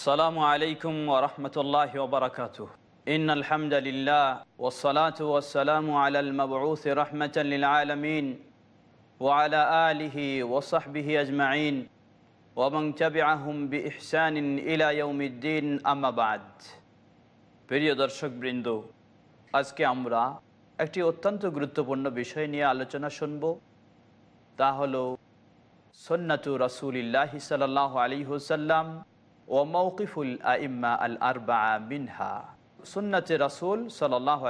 আসসালামু আলাইকুম ওরহমতুল্লাহ ওবরাকাত ইন আলহামদুলিল্লাহ ওসলাত ওসালাম আলাল মবরুস রহমতুল আলমিন ওয়ালা আলিহি ওসাহবিহি আজমাইন ওবং চাবিআহম বি ইহসান ইলায়ুমিদ্দিন আমাবাদ প্রিয় দর্শকবৃন্দ, আজকে আমরা একটি অত্যন্ত গুরুত্বপূর্ণ বিষয় নিয়ে আলোচনা শুনব। তা হল সন্নাতু রসুলিল্লাহি সাল আলী হুসাল্লাম ও মৌকিফুল আইম্মা আল আরবা মিনহা। সুন্নাতে রাসুল সাল্লাহ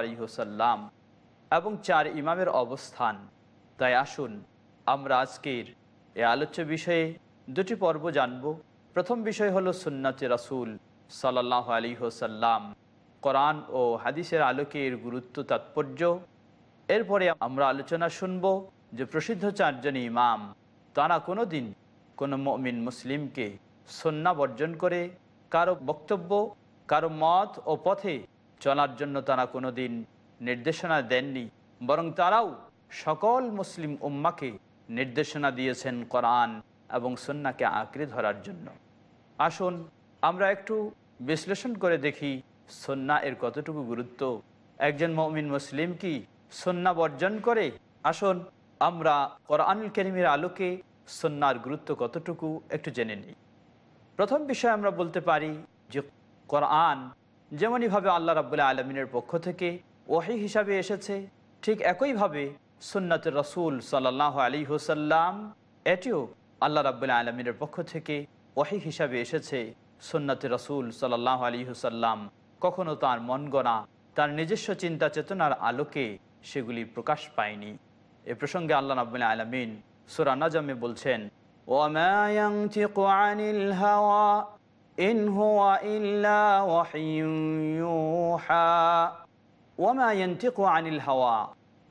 এবং চার ইমামের অবস্থান। তাই আসুন, আমরা আজকের এ আলোচ্য বিষয়ে দুটি পর্ব জানব। প্রথম বিষয় হলো সুন্নাতে রাসুল সাল্লাহ আলী হোসাল্লাম কোরআন ও হাদিসের আলোকে এর গুরুত্ব, তাৎপর্য। এরপরে আমরা আলোচনা শুনব যে প্রসিদ্ধ চারজন ইমাম, তারা কোনো দিন কোনো মমিন মুসলিমকে সন্না বর্জন করে কারও বক্তব্য, কারও মত ও পথে চলার জন্য তারা কোনো দিন নির্দেশনা দেননি। বরং তারাও সকল মুসলিম উম্মাকে নির্দেশনা দিয়েছেন কোরআন এবং সন্নাকে আঁকড়ে ধরার জন্য। আসুন, আমরা একটু বিশ্লেষণ করে দেখি সন্না এর কতটুকু গুরুত্ব। একজন মমিন মুসলিম কি সন্না বর্জন করে? আসুন, আমরা কোরআনুল করিমের আলোকে সন্ন্যার গুরুত্ব কতটুকু একটু জেনে নিই। প্রথম বিষয় আমরা বলতে পারি যে কোরআন যেমনইভাবে আল্লাহ রাবুল্লাহ আলমিনের পক্ষ থেকে ওহি হিসাবে এসেছে, ঠিক একইভাবে সুন্নাতের রসুল সাল্লাহ আলী হুসাল্লাম এটিও আল্লাহ রাবুল্লাহ আলমিনের পক্ষ থেকে ওহি হিসাবে এসেছে। সুন্নাতে রসুল সাল্লাহ আলী হুসাল্লাম কখনো তার মন গড়া, তার নিজস্ব চিন্তা চেতনার আলোকে সেগুলি প্রকাশ পায়নি। এ প্রসঙ্গে আল্লাহ রাবুল্লাহ আলমিন সুরা নাজমে বলছেন وما ينطق عن الهوى إن هو إلا وحي يوحى وما ينطق عن الهوى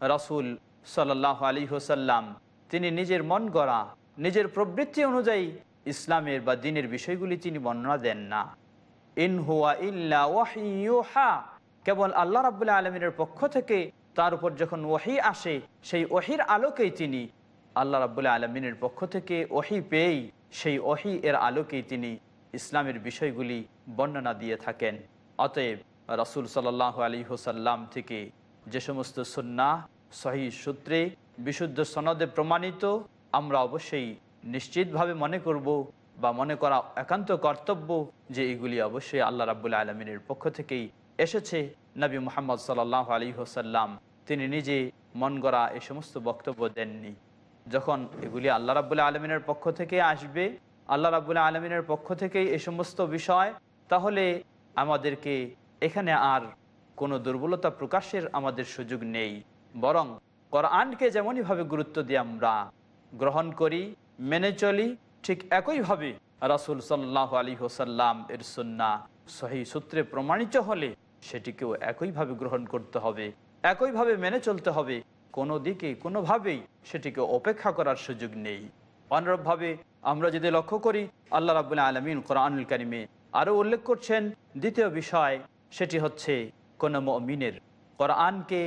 রাসূল সাল্লাল্লাহু আলাইহি ওয়াসাল্লাম তিনি নিজের মন গড়া নিজের প্রবৃত্তি অনুযায়ী ইসলামের বা দিনের বিষয়গুলি তিনি বর্ণনা দেন না ইন হুয়া ইল্লা ওয়াহিয়ুহা কেবল আল্লাহ রাব্বুল আলমিনের পক্ষ থেকে তার উপর যখন ওয়াহি আসে সেই ওহির আলোকেই তিনি আল্লাহ রাবুল্লাহ আলমিনের পক্ষ থেকে ওহি পেয়েই সেই ওহি এর আলোকেই তিনি ইসলামের বিষয়গুলি বর্ণনা দিয়ে থাকেন। অতএব রাসুল সাল্লাহ আলী হোসাল্লাম থেকে যে সমস্ত সন্না সহি সূত্রে, বিশুদ্ধ সনদে প্রমাণিত, আমরা অবশ্যই নিশ্চিতভাবে মনে করব বা মনে করা একান্ত কর্তব্য যে এগুলি অবশ্যই আল্লাহ রাবুল্লাহ আলমিনের পক্ষ থেকেই এসেছে। নবী মোহাম্মদ সাল্লাহ আলী হোসাল্লাম তিনি নিজে মন গড়া এ সমস্ত বক্তব্য দেননি। যখন এগুলি আল্লাহ রাবুল্লাহ আলমিনের পক্ষ থেকে আসবে, আল্লাহ রাবুল্লাহ আলমিনের পক্ষ থেকেই এ সমস্ত বিষয়, তাহলে আমাদেরকে এখানে আর কোনো দুর্বলতা প্রকাশের আমাদের সুযোগ নেই। বরং কোরআনকে যেমনইভাবে গুরুত্ব দিয়ে আমরা গ্রহণ করি, মেনে চলি, ঠিক একইভাবে রাসুল সাল্লাহ আলী হোসাল্লাম এর সন্না সহি সূত্রে প্রমাণিত হলে সেটিকেও একইভাবে গ্রহণ করতে হবে, একইভাবে মেনে চলতে হবে। কোনো দিকে কোনোভাবেই সেটিকে অপেক্ষা করার সুযোগ নেই। অনুরূপভাবে আমরা যদি লক্ষ্য করি, আল্লাহ রাবুল্লাহ আলমিন কোরআনুল কারিমে আরও উল্লেখ করছেন, দ্বিতীয় বিষয় সেটি হচ্ছে কোনো মমিনের কোরআনকে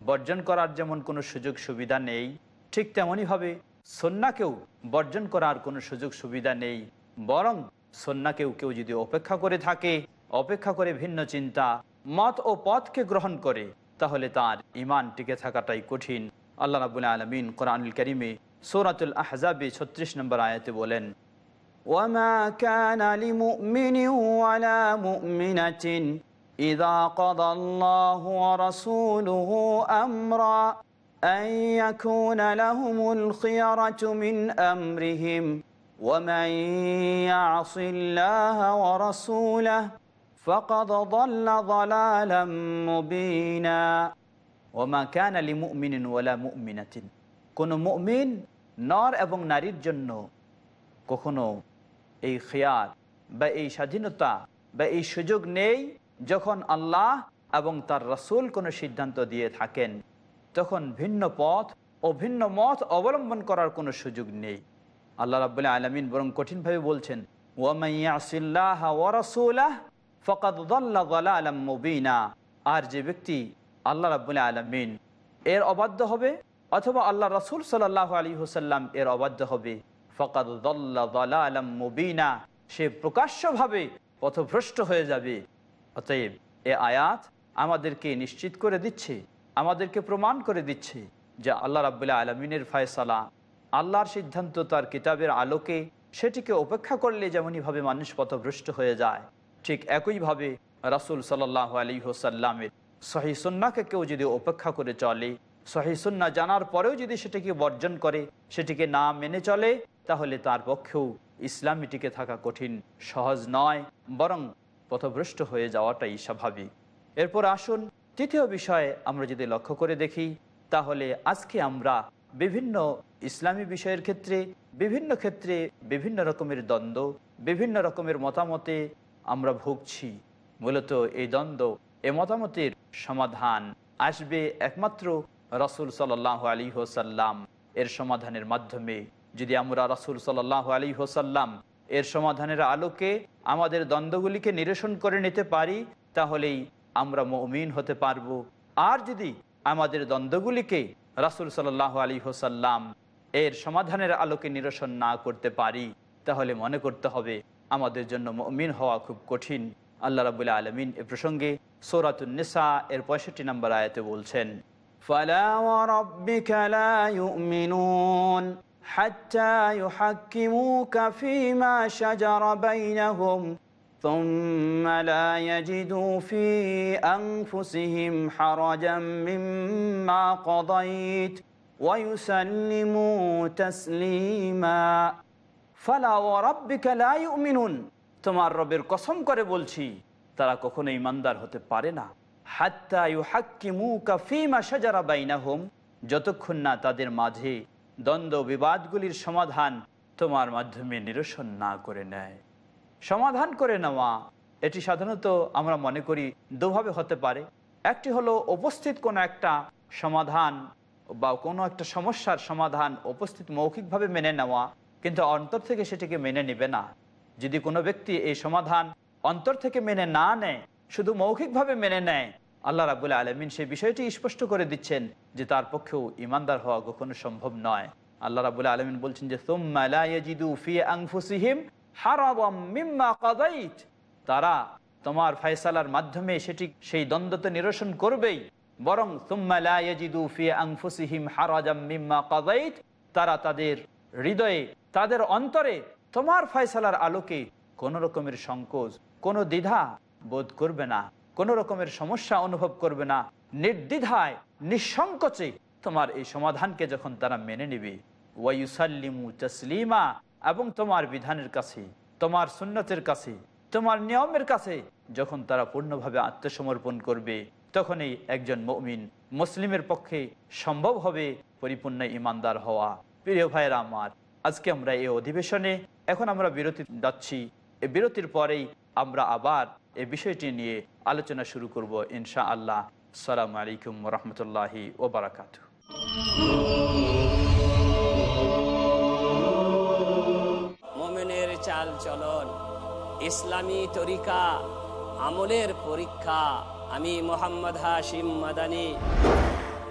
বর্জন করার যেমন কোনো সুযোগ সুবিধা নেই, ঠিক তেমনইভাবে সন্নাকেও বর্জন করার কোনো সুযোগ সুবিধা নেই, বরং সন্নাকেও কেউ যদি অপেক্ষা করে থাকে, অপেক্ষা করে ভিন্ন চিন্তা, মত ও পথকে গ্রহণ করে তাহলে তার ইমান টিকে থাকাটাই কঠিন আল্লাহ রাবুল আলমিন কোরআনুল করিমে সৌরাতুল আহজাবি ছত্রিশ নম্বর আয়াতে বলেন وما كان لمؤمن ولا مؤمنة إذا قضى الله ورسوله أمرا أن يكون لهم الخيرة من أمرهم ومن يعص الله ورسوله فقد ضل ضلالا مبينا وما كان لمؤمن ولا مؤمنة কোন মুমিন নর এবং নারীর জন্য কখনো এই খেয়ার বা এই স্বাধীনতা বা এই সুযোগ নেই যখন আল্লাহ এবং তার রসুল কোনো সিদ্ধান্ত দিয়ে থাকেন তখন ভিন্ন পথ ও ভিন্ন মত অবলম্বন করার কোনো সুযোগ নেই আল্লাহ রাবুল্লাহ আলমিন বরং কঠিনভাবে বলছেন ওয়ামাইয়াসিল্লাহ ওয়ারসুল্লাহ আলম মুবিনা। আর যে ব্যক্তি আল্লাহ রাবুল্লাহ আলমিন এর অবাধ্য হবে, অথবা আল্লাহ রসুল সাল্লাহ আলী হুসাল্লাম এর অবাধ্য হবে ফকাত আলম মুবিনা, সে প্রকাশ্যভাবে পথভ্রষ্ট হয়ে যাবে। অতএব এ আয়াত আমাদেরকে নিশ্চিত করে দিচ্ছে, আমাদেরকে প্রমাণ করে দিচ্ছে যে আল্লাহ রাবুল্লাহ আলমিনের ফয়সালা, আল্লাহর সিদ্ধান্ত তার কিতাবের আলোকে সেটিকে উপেক্ষা করলে যেমনইভাবে মানুষ পথভ্রষ্ট হয়ে যায় ঠিক একইভাবে রাসুল সাল্লাহ আলী হোসাল্লামের সহিসন্নাকে কেউ যদি উপেক্ষা করে চলে সহিসন্না জানার পরেও যদি সেটিকে বর্জন করে, সেটিকে না মেনে চলে, তাহলে তার পক্ষেও ইসলামী টিকে থাকা কঠিন, সহজ নয়, বরং পথভ্রষ্ট হয়ে যাওয়াটাই স্বাভাবিক। এরপর আসুন তৃতীয় বিষয়ে আমরা যদি লক্ষ্য করে দেখি, তাহলে আজকে আমরা বিভিন্ন ইসলামী বিষয়ের ক্ষেত্রে, বিভিন্ন ক্ষেত্রে বিভিন্ন রকমের দ্বন্দ্ব, বিভিন্ন রকমের মতামতে আমরা ভুগছি। মূলত এই দ্বন্দ্ব, এ মতামতের সমাধান আসবে একমাত্র রসুল সাল্লাহ আলী হোসাল্লাম এর সমাধানের মাধ্যমে যদি আমরা রসুল সাল্লাহ আলী হোসাল্লাম এর সমাধানের আলোকে আমাদের দ্বন্দ্বগুলিকে নিরসন করে নিতে পারি, তাহলেই আমরা মমিন হতে পারব। আর যদি আমাদের দ্বন্দ্বগুলিকে রাসুল সাল্লাহ আলী হোসাল্লাম এর সমাধানের আলোকে নিরসন না করতে পারি, তাহলে মনে করতে হবে আমাদের জন্য মমিন হওয়া খুব কঠিন আল্লাহ রাবুল্লাহ আলমিন এ প্রসঙ্গে সৌরাতুন্নেসা এর পঁয়ষট্টি নম্বর আয়তে বলছেন فلا وربك لا يؤمنون حتى يحكموك فيما شجر بينهم ثم لا يجدوا في أنفسهم حرجا مما قضيت ويسلموا تسليما ফালা তোমার রবের কসম করে বলছি, তারা কখনো ইমানদার হতে পারে না। হোম যতক্ষণ না তাদের মাঝে দ্বন্দ্ব বিবাদগুলির সমাধান তোমার মাধ্যমে নিরসন না করে নেয়। সমাধান করে নেওয়া, এটি সাধারণত আমরা মনে করি দুভাবে হতে পারে। একটি হলো উপস্থিত কোনো একটা সমাধান বা কোনো একটা সমস্যার সমাধান উপস্থিত মৌখিকভাবে মেনে নেওয়া। কিন্তু অন্তর থেকে সেটিকে মেনে নেবে না। যদি কোনো ব্যক্তি এই সমাধান অন্তর থেকে মেনে না নেয়, শুধু মৌখিকভাবে মেনে নেয়, আল্লাহ রাবুল আলমিন সেই বিষয়টি স্পষ্ট করে দিচ্ছেন যে তার পক্ষেও ইমানদার হওয়া কখনো সম্ভব নয়। আল্লাহ রাবুল আলমিন বলছেন যে তারা তোমার ফয়সালার মাধ্যমে সেটি সেই দ্বন্দ্বতে নিরসন করবেই। বরং তারা তাদের হৃদয়ে, তাদের অন্তরে তোমার ফয়সালার আলোকে কোন রকমের সংকোচ, কোনো দ্বিধা বোধ করবে না, কোন রকমের সমস্যা অনুভব করবে না। নির্দ্বিধায়, নিঃসংকোচে তোমার এই সমাধানকে যখন তারা মেনে নিবে ওয়াইসাল্লিমু তসলিমা, এবং তোমার বিধানের কাছে, তোমার সুন্নতের কাছে, তোমার নিয়মের কাছে যখন তারা পূর্ণভাবে আত্মসমর্পণ করবে, তখনই একজন মমিন মুসলিমের পক্ষে সম্ভব হবে পরিপূর্ণ ইমানদার হওয়া। প্রিয় ভাইয়েরা আমার, আজকে আমরা এই অধিবেশনে এখন আমরা বিরতি যাচ্ছি। এই বিরতির পরেই আমরা আবার এই বিষয়টি নিয়ে আলোচনা শুরু করব ইনশা আল্লাহ সালাম আলাইকুম রহমতুল্লাহি ওবরাকাত মোমেনের চাল চলন, ইসলামী তরিকা, আমলের পরীক্ষা, আমি মোহাম্মদ হাশিম মাদানি।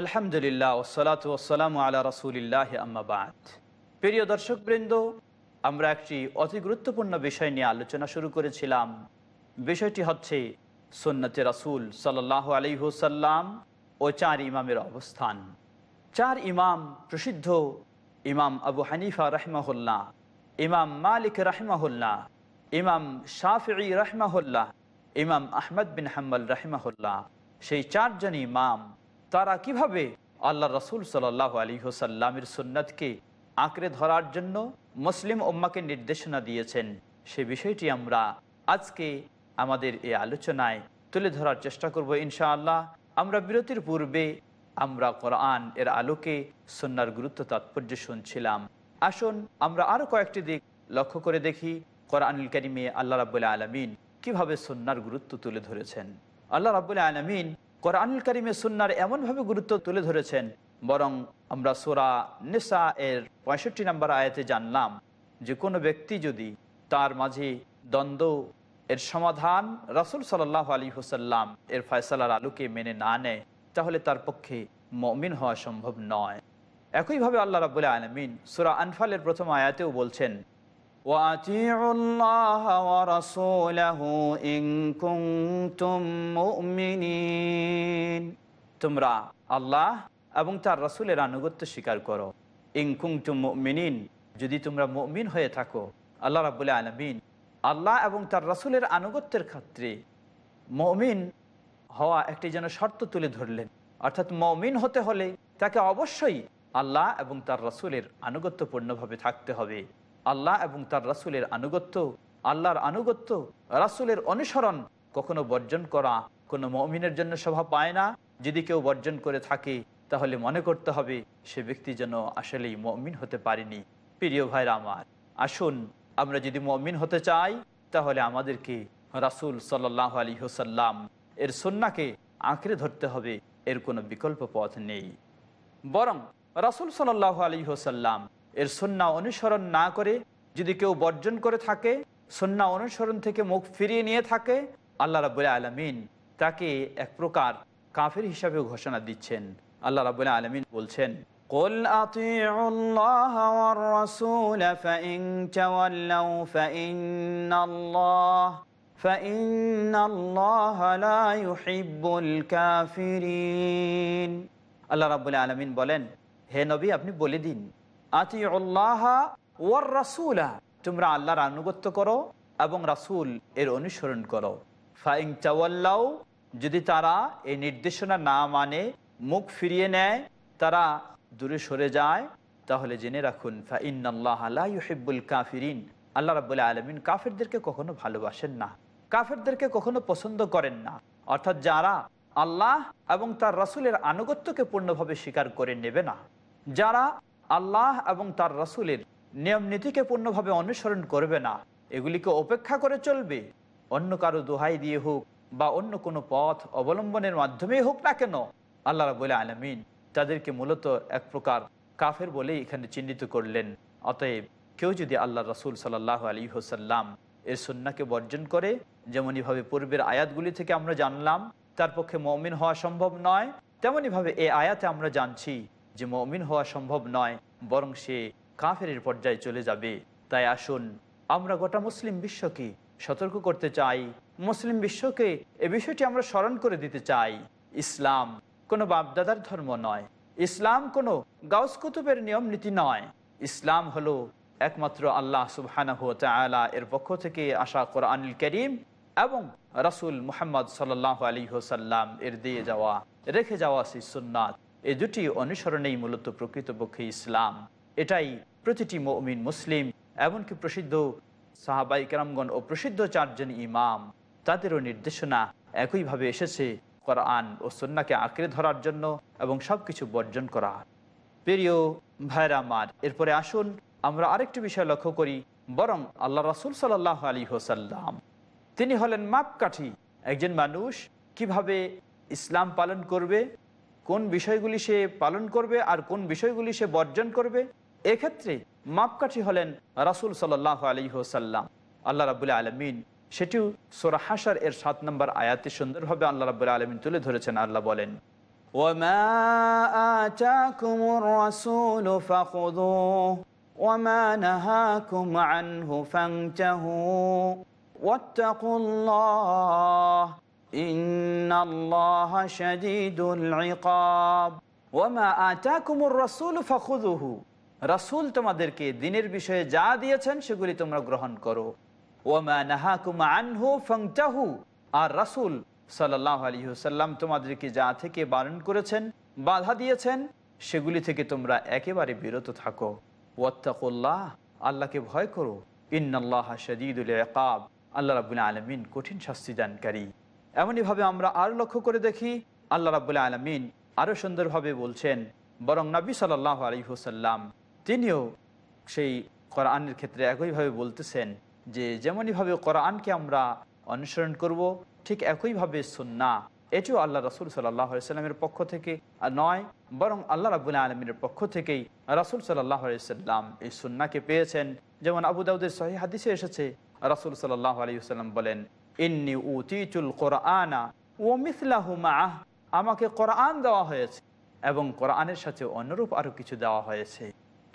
আলহামদুলিল্লাহ আলা রসুলিল্লাহ আম্মাবাদ প্রিয় দর্শকবৃন্দ, আমরা একটি অতি গুরুত্বপূর্ণ বিষয় নিয়ে আলোচনা শুরু করেছিলাম। বিষয়টি হচ্ছে সুন্নতে রাসুল সাল্লাহ আলিহুসাল্লাম ও চার ইমামের অবস্থান। চার ইমাম প্রসিদ্ধ ইমাম আবু হানিফা রহমাহুল্লাহ, ইমাম মালিক রহমাহুল্লাহ, ইমাম শাফি রহমাহুল্লাহ, ইমাম আহমদ বিন হাম্বল রহমাহুল্লাহ। সেই চারজন ইমাম তারা কীভাবে আল্লাহ রসুল সাল্লাহ আলী হোসাল্লামের সুন্নতকে আঁকড়ে ধরার জন্য মুসলিম উম্মাকে নির্দেশনা দিয়েছেন? সে বিষয়টি আমরা আজকে আমাদের এই আলোচনায় তুলে ধরার চেষ্টা করব ইনশাআল্লাহ। আমরা বিরতির পূর্বে আমরা কোরআন এর আলোকে সন্ন্যার গুরুত্ব তাৎপর্য শুনছিলাম। আসুন আমরা আরও কয়েকটি দিক লক্ষ্য করে দেখি কোরআনুল করিমে আল্লাহ রাবুল্লাহ আলমিন কীভাবে সন্ন্যার গুরুত্ব তুলে ধরেছেন। আল্লাহ রাবুল্লাহ আলমিন কোরআনুল করিমে সুন্নার এমনভাবে গুরুত্ব তুলে ধরেছেন, বরং আমরা সোরা নিসা এর পঁয়ষট্টি নম্বর আয়াতে জানলাম যে কোনো ব্যক্তি যদি তার মাঝে দ্বন্দ্ব এর সমাধান রাসুল সাল্লাহ আলী হুসাল্লাম এর ফয়সালার আলোকে মেনে না নেয়, তাহলে তার পক্ষে মমিন হওয়া সম্ভব নয়। একইভাবে আল্লাহ রাবুল্লাহ আলমিন সুরা আনফালের প্রথম আয়াতেও বলছেন وأطيعوا الله ورسوله إن كنتم مؤمنين তোমরা আল্লাহ এবং তার রসুলের আনুগত্য স্বীকার করো ইংকুংতুম মুমিনিন যদি তোমরা মুমিন হয়ে থাকো আল্লাহ রাবুল্লাহ আলমিন আল্লাহ এবং তার রসুলের আনুগত্যের ক্ষেত্রে মমিন হওয়া একটি যেন শর্ত তুলে ধরলেন অর্থাৎ মমিন হতে হলে তাকে অবশ্যই আল্লাহ এবং তার রসুলের আনুগত্যপূর্ণভাবে থাকতে হবে আল্লাহ এবং তার রাসুলের আনুগত্য, আল্লাহর আনুগত্য, রাসুলের অনুসরণ কখনো বর্জন করা কোনো মমিনের জন্য শোভা পায় না। যদি কেউ বর্জন করে থাকে, তাহলে মনে করতে হবে সে ব্যক্তি যেন আসলেই মমিন হতে পারেনি। প্রিয় ভাইরা আমার, আসুন আমরা যদি মমিন হতে চাই, তাহলে আমাদেরকে রাসুল সাল্লাহ আলী হোসাল্লাম এর সন্নাকে আঁকড়ে ধরতে হবে, এর কোনো বিকল্প পথ নেই। বরং রাসুল সাল্লাহ আলী হোসাল্লাম এর সন্না অনুসরণ না করে যদি কেউ বর্জন করে থাকে সন্না অনুসরণ থেকে মুখ ফিরিয়ে নিয়ে থাকে আল্লাহ রাবুল আলমিন তাকে এক প্রকার কাফের হিসাবে ঘোষণা দিচ্ছেন আল্লাহ রাবুল আলমিন বলছেন قل أطيعوا الله والرسول فإن تولوا فإن الله فإن الله لا يحب الكافرين আল্লাহ রাবুল আলমিন বলেন হে নবী আপনি বলে দিন আতি রাসুলা তোমরা আল্লাহর আনুগত্য করো এবং রাসুল এর অনুসরণ করো। ফাইং চাওয়াল্লাও যদি তারা এই নির্দেশনা না মানে মুখ ফিরিয়ে নেয়, তারা দূরে সরে যায়, তাহলে জেনে রাখুন ফাইনাল্লাহ আল্লাহিবুল কাফিরিন। আল্লাহ রাবুল্লাহ আলমিন কাফেরদেরকে কখনো ভালোবাসেন না। কাফেরদেরকে কখনো পছন্দ করেন না। অর্থাৎ যারা আল্লাহ এবং তার রাসুলের আনুগত্যকে পূর্ণভাবে স্বীকার করে নেবে না। যারা আল্লাহ এবং তার রাসুলের নিয়ম নীতিকে পূর্ণভাবে অনুসরণ করবে না। এগুলিকে উপেক্ষা করে চলবে। অন্য কারও দোহাই দিয়ে হোক বা অন্য কোনো পথ অবলম্বনের মাধ্যমে হোক না কেন, আল্লাহ রাবুল আলমিন তাদেরকে মূলত এক প্রকার কাফের বলেই এখানে চিহ্নিত করলেন। অতএব কেউ যদি আল্লাহ রসুল সাল্লাহ আলী হোসাল্লাম এর সন্নাকে বর্জন করে, যেমনইভাবে পূর্বের আয়াতগুলি থেকে আমরা জানলাম, তার পক্ষে মমিন হওয়া সম্ভব নয়, তেমনইভাবে এই আয়াতে আমরা জানছি যে মমিন হওয়া সম্ভব নয়, বরং সে কাফের পর্যায়ে চলে যাবে। তাই আসুন, আমরা গোটা মুসলিম বিশ্বকে সতর্ক করতে চাই। মুসলিম বিশ্বকে এ বিষয়টি আমরা স্মরণ করে দিতে চাই। ইসলাম কোনো বাপদাদার ধর্ম নয়। ইসলাম কোনো গাউস কুতুবের নিয়ম নীতি নয়। ইসলাম হলো একমাত্র আল্লাহ তাআলা এর পক্ষ থেকে আসা কোরআনুল করিম এবং রাসুল মুহাম্মদ সাল্লাহ আলী হোসাল্লাম এর দিয়ে যাওয়া, রেখে যাওয়া সেই সুন্নাত। এই দুটি অনুসরণেই মূলত প্রকৃতপক্ষে ইসলাম। এটাই প্রতিটি মমিন মুসলিম, এমনকি প্রসিদ্ধ সাহাবাই কেরামগণ ও প্রসিদ্ধ চারজন ইমাম, তাদেরও নির্দেশনা একইভাবে এসেছে কোরআন ও সন্নাকে আঁকড়ে ধরার জন্য এবং সব কিছু বর্জন করা। প্রিয় ভাইরা আমার, এরপরে আসুন আমরা আরেকটি বিষয় লক্ষ্য করি, বরং আল্লাহ রাসুল সাল্লাহ আলী হোসাল্লাম তিনি হলেন মাপকাঠি, একজন মানুষ কীভাবে ইসলাম পালন করবে কোন বিষয়গুলি সে পালন করবে আর কোন বিষয়গুলি সে বর্জন করবে এক্ষেত্রে মাপকাঠি হলেন রাসুল সাল্লাহ আলী হোসাল্লাম আল্লাহ রাবুল্লাহ আলমিন সেটিও সোরা হাসার এর সাত নম্বর আয়াতে সুন্দরভাবে আল্লাহ রাবুল্লাহ আলমিন তুলে ধরেছেন আল্লাহ বলেন وما آتاكم الرسول فخذوه وما نهاكم عنه فانتهوا واتقوا الله إن الله شديد العقاب وما آتاكم الرسول فخذوه রাসূল তোমাদেরকে দিনের বিষয়ে যা দিয়েছেন সেগুলি তোমরা গ্রহণ করো ওমা নাহাকুম আনহু ফাংতাহু আর রাসূল সাল্লাহ আলী সাল্লাম তোমাদেরকে যা থেকে বারণ করেছেন বাধা দিয়েছেন সেগুলি থেকে তোমরা একেবারে বিরত থাকো ওয়াত্তাকুল্লাহ আল্লাহকে ভয় করো ইন্নাল্লাহ শদীদুল একাব আল্লাহ রাবুল আলমিন কঠিন শাস্তি দানকারী এমনইভাবে আমরা আর লক্ষ্য করে দেখি, আল্লাহ রাবুল আলমিন আরও সুন্দরভাবে বলছেন, বরং নবী সাল্লাহ আলী হুসাল্লাম তিনিও সেই কোরআনের ক্ষেত্রে একইভাবে বলতেছেন যে, যেমনইভাবে কোরআনকে আমরা অনুসরণ করব, ঠিক একইভাবে সুন্না এটিও আল্লাহ রসুল সাল্লাহ সাল্লামের পক্ষ থেকে নয়, বরং আল্লাহ রাবুল্লাহ আলমীর পক্ষ থেকেই রাসুল সাল্লাহ সাল্লাম এই সুন্নাকে পেয়েছেন। যেমন আবু দাউদের সহি হাদিসে এসেছে, রাসুল সাল্লাহ আলী সাল্লাম বলেন ইন্নি উতিচুল কোরআনা ও মিসলাহু মাহ আমাকে কোরআন দেওয়া হয়েছে এবং কোরআনের সাথে অনুরূপ আরও কিছু দেওয়া হয়েছে।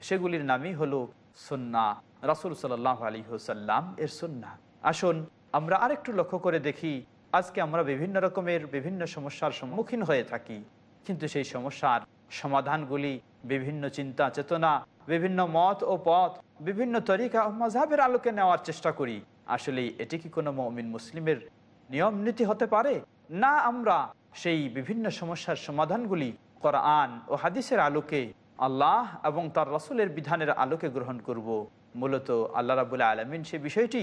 সেগুলির নামই হলো সুন্না রাসুল সাল্লাহ আলী হুসাল্লাম এর সুন্না আসুন, আমরা আরেকটু লক্ষ্য করে দেখি, আজকে আমরা বিভিন্ন রকমের বিভিন্ন সমস্যার সম্মুখীন হয়ে থাকি। কিন্তু সেই সমস্যার সমাধানগুলি, বিভিন্ন চিন্তা চেতনা বিভিন্ন মত ও পথ, বিভিন্ন তরিকা ও মজাবের আলোকে নেওয়ার চেষ্টা করি। আসলে এটি কি কোনো মমিন মুসলিমের নিয়ম নীতি হতে পারে না আমরা সেই বিভিন্ন সমস্যার সমাধানগুলি কোরআন ও হাদিসের আলোকে আল্লাহ এবং তার রসুলের বিধানের আলোকে গ্রহণ করব। মূলত আল্লাহ রাবুল্লাহ আলমিন সে বিষয়টি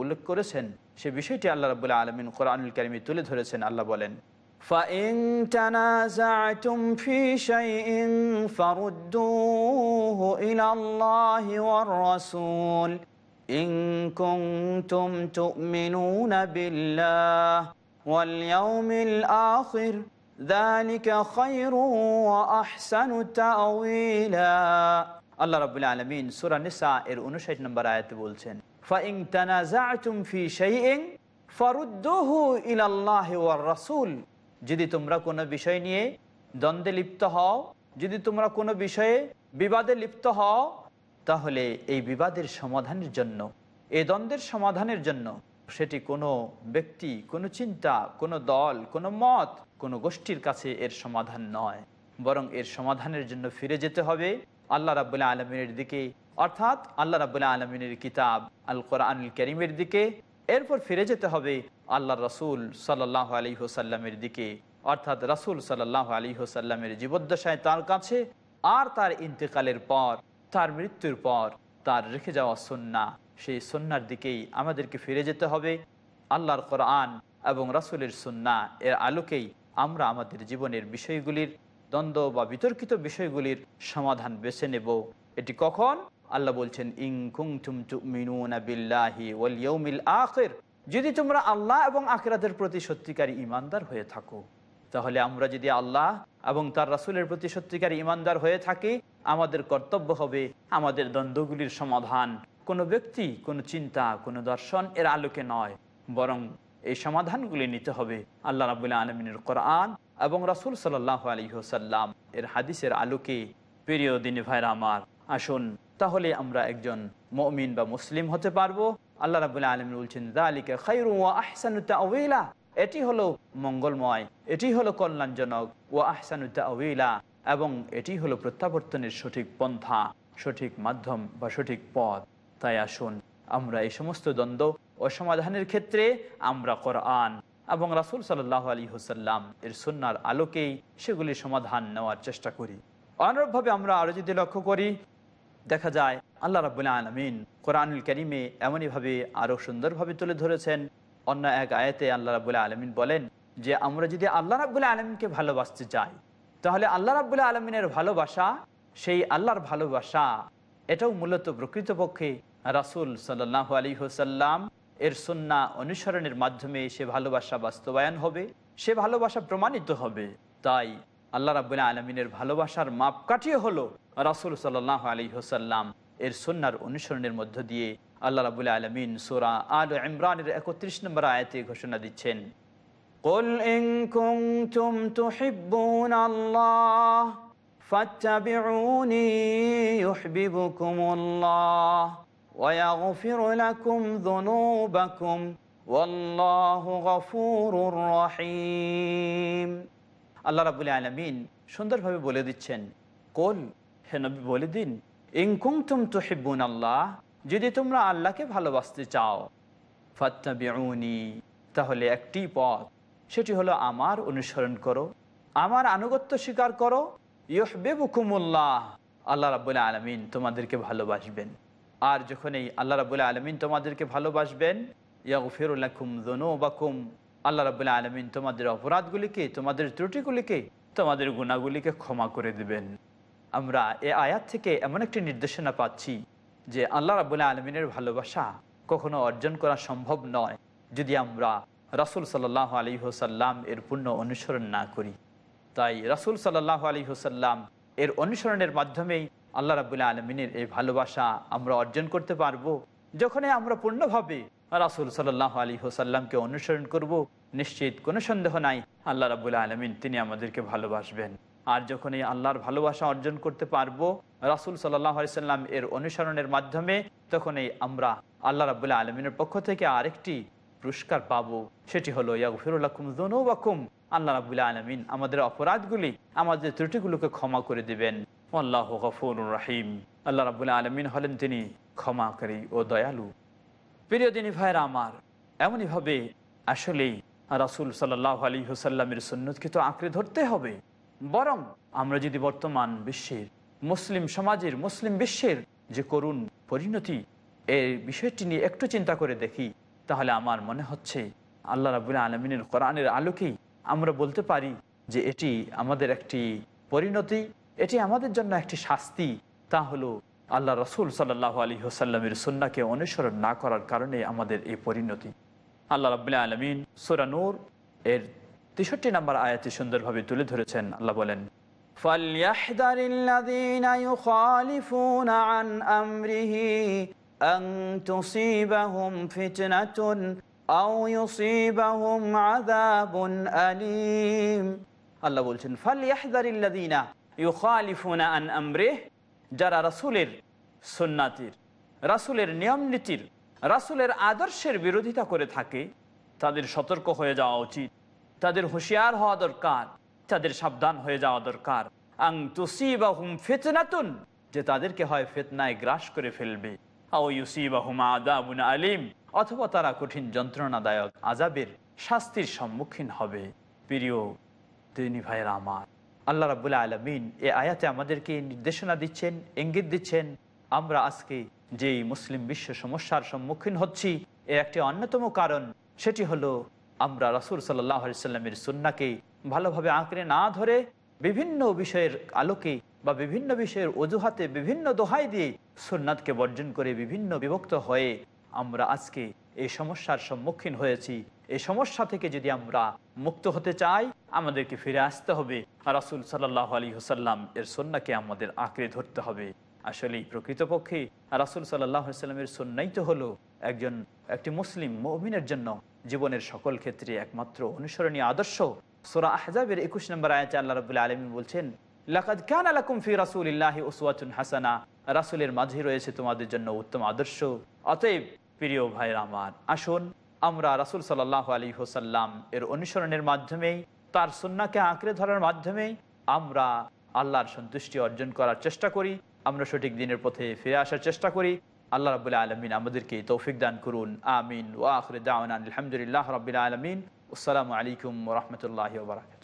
উল্লেখ করেছেন সে বিষয়টি আল্লাহ রাবুল্লাহ আলমিন কোরআনুল কারিমি তুলে ধরেছেন আল্লাহ বলেন فَإِن تَنَازَعْتُمْ فِي شَيْءٍ فَرُدُّوهُ إِلَى اللَّهِ وَالرَّسُولِ إِن كُنتُمْ تُؤْمِنُونَ بِاللَّهِ وَالْيَوْمِ الْآخِرِ ذَلِكَ خَيْرٌ وَأَحْسَنُ تَأْوِيلًا আল্লাহ রাব্বুল আলামিন সূরা নিসা এর 59 নম্বর আয়াতে বলছেন فَإِن تَنَازَعْتُمْ فِي شَيْءٍ فَرُدُّوهُ إِلَى اللَّهِ وَالرَّسُولِ যদি তোমরা কোনো বিষয় নিয়ে দ্বন্দ্বে লিপ্ত হও যদি তোমরা কোনো বিষয়ে বিবাদে লিপ্ত হও তাহলে এই বিবাদের সমাধানের জন্য, এই দ্বন্দ্বের সমাধানের জন্য সেটি কোনো ব্যক্তি, কোনো চিন্তা, কোনো দল, কোনো মত, কোনো গোষ্ঠীর কাছে এর সমাধান নয়। বরং এর সমাধানের জন্য ফিরে যেতে হবে আল্লাহ রাবুল্লাহ আলমিনের দিকে, অর্থাৎ আল্লাহ রাবুল্লাহ আলমিনের কিতাব আল কোরআনুল করিমের দিকে। এরপর ফিরে যেতে হবে আল্লাহ রসুল সাল্লাহ আলী হোসাল্লামের দিকে, অর্থাৎ রসুল সাল্লাহ আলী হোসাল্লামের জীবদ্দশায় তার কাছে আর তার ইন্তেকালের পর তার মৃত্যুর পর তার রেখে যাওয়া সন্না সেই সন্ন্যার দিকেই আমাদেরকে ফিরে যেতে হবে। আল্লাহর কোরআন এবং রাসুলের সন্না এর আলোকেই আমরা আমাদের জীবনের বিষয়গুলির দ্বন্দ্ব বা বিতর্কিত বিষয়গুলির সমাধান বেছে নেব। এটি কখন? আল্লাহ বলছেন আখির। যদি তোমরা আল্লাহ এবং আখিরাতের প্রতি সত্যিকারী ইমানদার হয়ে থাকো, তাহলে আমরা যদি আল্লাহ এবং তার রাসুলের প্রতি সত্যিকার ইমানদার হয়ে থাকি আমাদের কর্তব্য হবে আমাদের দ্বন্দ্বগুলির সমাধান। কোনো ব্যক্তি, কোনো চিন্তা, কোনো দর্শন এর আলোকে নয়। বরং এই সমাধানগুলি নিতে হবে আল্লাহ রাবুল্লাহ আলমিনের কোরআন এবং রাসুল সাল্লাহ আলী হোসাল্লাম এর হাদিসের আলোকে। প্রিয় দিনী ভাইরা আমার, আসুন তাহলে আমরা একজন মমিন বা মুসলিম হতে পারব। আল্লাহ রাবুল্লাহ আলমিন বলছেন খাইরু আহসানুদ্দাহ এটি হলো মঙ্গলময়, এটি হলো কল্যাণজনক। ও আহসানুদ্দাহ এবং এটি হলো প্রত্যাবর্তনের সঠিক পন্থা, সঠিক মাধ্যম বা সঠিক পথ। তাই আসুন, আমরা এই সমস্ত দ্বন্দ্ব ও সমাধানের ক্ষেত্রে আমরা কোরআন এবং রাসুল সাল্লাহ আলী হুসাল্লাম এর সন্ন্যার আলোকেই সেগুলির সমাধান নেওয়ার চেষ্টা করি। অনুরূপভাবে আমরা আরও যদি লক্ষ্য করি, দেখা যায় আল্লাহ রাবুল্লাহ আলমিন কোরআনুল করিমে এমনইভাবে আরও সুন্দরভাবে তুলে ধরেছেন। অন্য এক আয়াতে আল্লাহ রাবুল্লাহ আলমিন বলেন যে, আমরা যদি আল্লাহ রাবুল্লাহ আলমিনকে ভালোবাসতে চাই তাহলে আল্লাহ রাবুল্লাহ আলমিনের ভালোবাসা, সেই আল্লাহর ভালোবাসা, এটাও মূলত প্রকৃতপক্ষে রাসুল সাল্লাহ আলী হোসাল্লাম এর সন্না অনুসরণের মাধ্যমে সে ভালোবাসা বাস্তবায়ন হবে, সে ভালোবাসা প্রমাণিত হবে। তাই আল্লাহ রাবুল্লাহ আলমিনের ভালোবাসার মাপকাঠিও হলো রাসুল সাল্লাহ আলী হোসাল্লাম এর সন্ন্যার অনুসরণের মধ্য দিয়ে আল্লাহ রাবুল্লাহ আলমিন সোরা আল ইমরানের একত্রিশ নম্বর আয়াতে ঘোষণা দিচ্ছেন قل إن كنتم تحبون الله فاتبعوني يحببكم الله ويغفر لكم ذنوبكم والله غفور رحيم আল্লাহ রাবুল আলমিন সুন্দরভাবে বলে দিচ্ছেন কোল হে নবী বলে দিন ইনকুম তুম তুহিবুন আল্লাহ যদি তোমরা আল্লাহকে ভালোবাসতে চাও ফাত্তাবিউনি তাহলে একটি পথ সেটি হলো আমার অনুসরণ করো, আমার আনুগত্য স্বীকার করো। ইহবেবুকুমুল্লাহ আল্লাহ রাবুল্লাহ আলমিন তোমাদেরকে ভালোবাসবেন। আর যখন এই আল্লাহ রাবুল্লাহ আলমিন তোমাদেরকে ভালোবাসবেন ইয়াগফিরুল্লাকুম বাকুম আল্লাহ রাবুল্লাহ আলমিন তোমাদের অপরাধগুলিকে, তোমাদের ত্রুটিগুলিকে, তোমাদের গুণাগুলিকে ক্ষমা করে দেবেন। আমরা এ আয়াত থেকে এমন একটি নির্দেশনা পাচ্ছি যে আল্লাহ রাবুল্লাহ আলমিনের ভালোবাসা কখনো অর্জন করা সম্ভব নয়। যদি আমরা রাসুল সাল্লাহ আলী হোসাল্লাম এর পূর্ণ অনুসরণ না করি। তাই রাসুল সাল্লাহ আলী হোসাল্লাম এর অনুসরণের মাধ্যমেই আল্লাহ রাবুল্লাহ আলমিনের এই ভালোবাসা আমরা অর্জন করতে পারব। যখনই আমরা পূর্ণভাবে রাসুল সাল্লাহ আলী হোসাল্লামকে অনুসরণ করব, নিশ্চিত কোনো সন্দেহ নাই, আল্লাহ রাবুল্লাহ আলমিন তিনি আমাদেরকে ভালোবাসবেন। আর যখন এই আল্লাহর ভালোবাসা অর্জন করতে পারব, রাসুল সাল্লাহ সাল্লাম এর অনুসরণের মাধ্যমে, তখনই আমরা আল্লাহ রাবুল্লাহ আলমিনের পক্ষ থেকে আরেকটি পুরস্কার পাবো, সেটি হলো ইয়াগফিরুল্লাকুম আল্লাহ রাবুল্লাহ আলমিন আমাদের অপরাধগুলি আমাদের ত্রুটিগুলোকে ক্ষমা করে দিবেন। আল্লাহ গফুর রাহিম। আল্লাহ রাবুল্লাহ আলমিন হলেন তিনি ক্ষমাকারী ও দয়ালু। প্রিয় দিনী ভাইরা আমার, এমনইভাবে আসলেই রাসুল সাল্লাহ আলী হুসাল্লামের সন্ন্যতকে তো আঁকড়ে ধরতে হবে। বরং আমরা যদি বর্তমান বিশ্বের, মুসলিম সমাজের, মুসলিম বিশ্বের যে করুণ পরিণতি এই বিষয়টি নিয়ে একটু চিন্তা করে দেখি তাহলে আমার মনে হচ্ছে আল্লাহ রাবুল্লাহ আলমিনের কোরআনের আলোকেই আমরা বলতে পারি যে এটি আমাদের একটি পরিণতি এটি আমাদের জন্য একটি শাস্তি তা হলো আল্লাহ রসুল সাল্লাহ আলী হোসাল্লামের সন্নাকে অনুসরণ না করার কারণে আমাদের এই পরিণতি আল্লাহ রাবুল্লাহ আলমিন সুরানুর এর তেষট্টি নম্বর আয়াতে সুন্দরভাবে তুলে ধরেছেন আল্লাহ বলেন فليحذر الذين يخالفون عن أمره أن تصيبهم فتنة أو يصيبهم عذاب أليم আল্লাহ বলছেন ফালিয়াহদারিল্লাদিনা ইউখালিফুনা আন আমরে যারা রাসূলের সুন্নাতির রাসূলের নিয়ম নীতির রাসূলের আদর্শের বিরোধিতা করে থাকে তাদের সতর্ক হয়ে যাওয়া উচিত তাদের হুঁশিয়ার হওয়া দরকার তাদের সাবধান হয়ে যাওয়া দরকার আং তুসিবাহুম ফিতনাতুন যে তাদেরকে হয় ফেতনায় গ্রাস করে ফেলবে আলিম, অথবা তারা কঠিন যন্ত্রণাদায়ক আজাবের শাস্তির সম্মুখীন হবে। প্রিয় ভাইয়ের আমার, আল্লাহ রাবুল্লাহ আলমিন এ আয়াতে আমাদেরকে নির্দেশনা দিচ্ছেন, ইঙ্গিত দিচ্ছেন, আমরা আজকে যেই মুসলিম বিশ্ব সমস্যার সম্মুখীন হচ্ছি, এর একটি অন্যতম কারণ সেটি হলো আমরা রাসুল সাল্লাহ সাল্লামের সুন্নাকে ভালোভাবে আঁকড়ে না ধরে বিভিন্ন বিষয়ের আলোকে বা বিভিন্ন বিষয়ের অজুহাতে বিভিন্ন দোহাই দিয়ে সুন্নাতকে বর্জন করে বিভিন্ন বিভক্ত হয়ে আমরা আজকে এই সমস্যার সম্মুখীন হয়েছি। এই সমস্যা থেকে যদি আমরা মুক্ত হতে চাই, আমাদেরকে ফিরে আসতে হবে। রাসুল সাল্লাহ আলী হুসাল্লাম এর সন্নাকে আমাদের আঁকড়ে ধরতে হবে। আসলেই প্রকৃতপক্ষে রাসুল সাল্লাহ সাল্লামের সন্ন্যাই তো হলো একজন, একটি মুসলিম মমিনের জন্য জীবনের সকল ক্ষেত্রে একমাত্র অনুসরণীয় আদর্শ। সোরা আহজাবের একুশ নম্বর আয়াতে আল্লাহ রবুল্লা আলমী বলছেন, লাকাদ কান আলাকুম ফি রাসূলিল্লাহি উসওয়াতুন হাসানা। রাসূলের মাঝে রয়েছে তোমাদের জন্য উত্তম আদর্শ। অতএব প্রিয় ভাইয়ের আমার, আসুন আমরা রাসূল সাল্লাল্লাহু আলাইহি ওয়াসাল্লাম এর অনুসরণের মাধ্যমে তার সুন্নাহকে আঁকড়ে ধরার মাধ্যমে আমরা আল্লাহর সন্তুষ্টি অর্জন করার চেষ্টা করি, আমরা সঠিক দিনের পথে ফিরে আসার চেষ্টা করি। আল্লাহ রাবুল্লাহ আলমিন আমাদেরকে তৌফিক দান করুন, আমিন। ওয়াখর দাওয়ান আলহামদুলিল্লাহ রবিল আলমিন। আসসালামু আলাইকুম রহমতুল্লাহ বারকাত